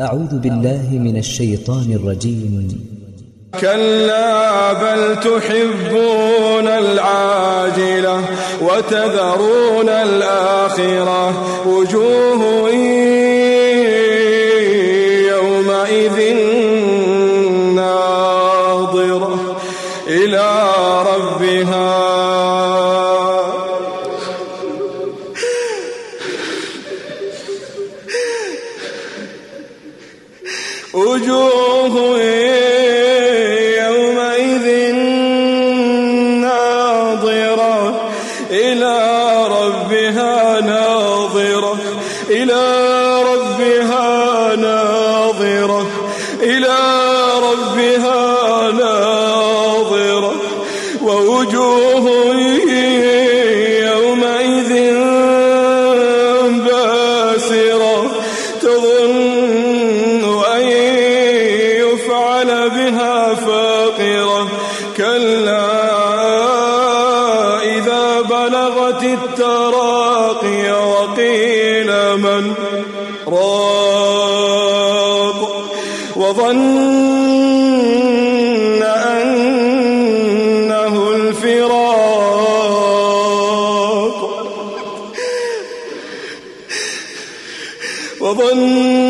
أعوذ بالله من الشيطان الرجيم. كلا بل تحبون العاجلة وتذرون الآخرة. وجوه وجوه يومئذ ناظرة. إلى ربها ناظرة. إلى ربها ناظرة. إلى ربها ناظرة. ووجوه يومئذ باسرة تظن كلا إذا بلغت التراقي وقيل من راق وظن أنه الفراق وظن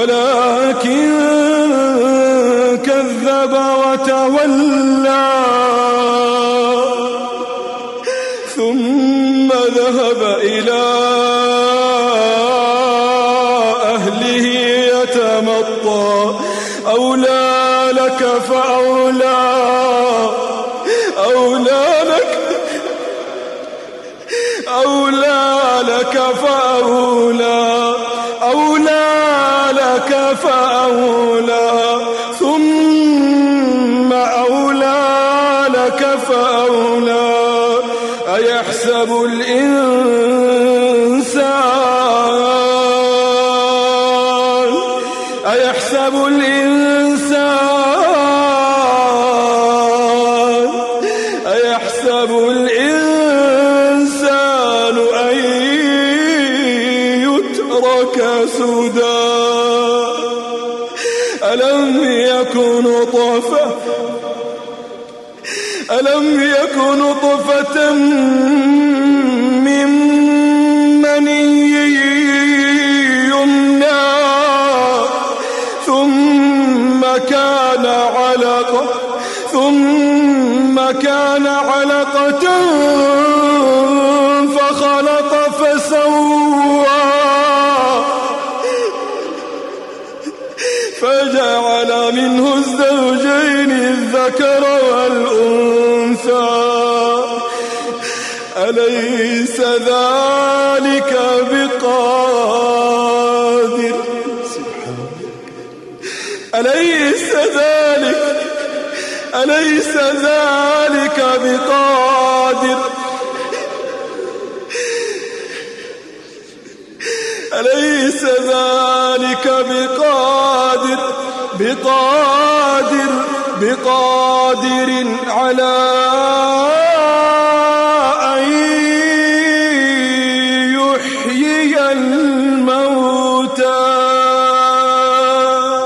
ولكن كذب وتولى. ثم ذهب إلى أهله يتمطى. أولى لك فأولى. أولى لك أولى لك فأولى. أولى لك فأولى ثم أولى لك فأولى. أيحسب الإنسان؟ أيحسب الإنسان؟ أيحسب الإنسان أن يترك سدى؟ ألم يكن طفة ألم يكن طفة من مني يمنى ثم كان علقة ثم كان علقة منه الزوجين الذكر والأنثى. أليس ذلك بقادر؟ أليس ذلك؟ أليس ذلك بقادر؟ أليس ذلك بقادر؟ بقادر بقادر على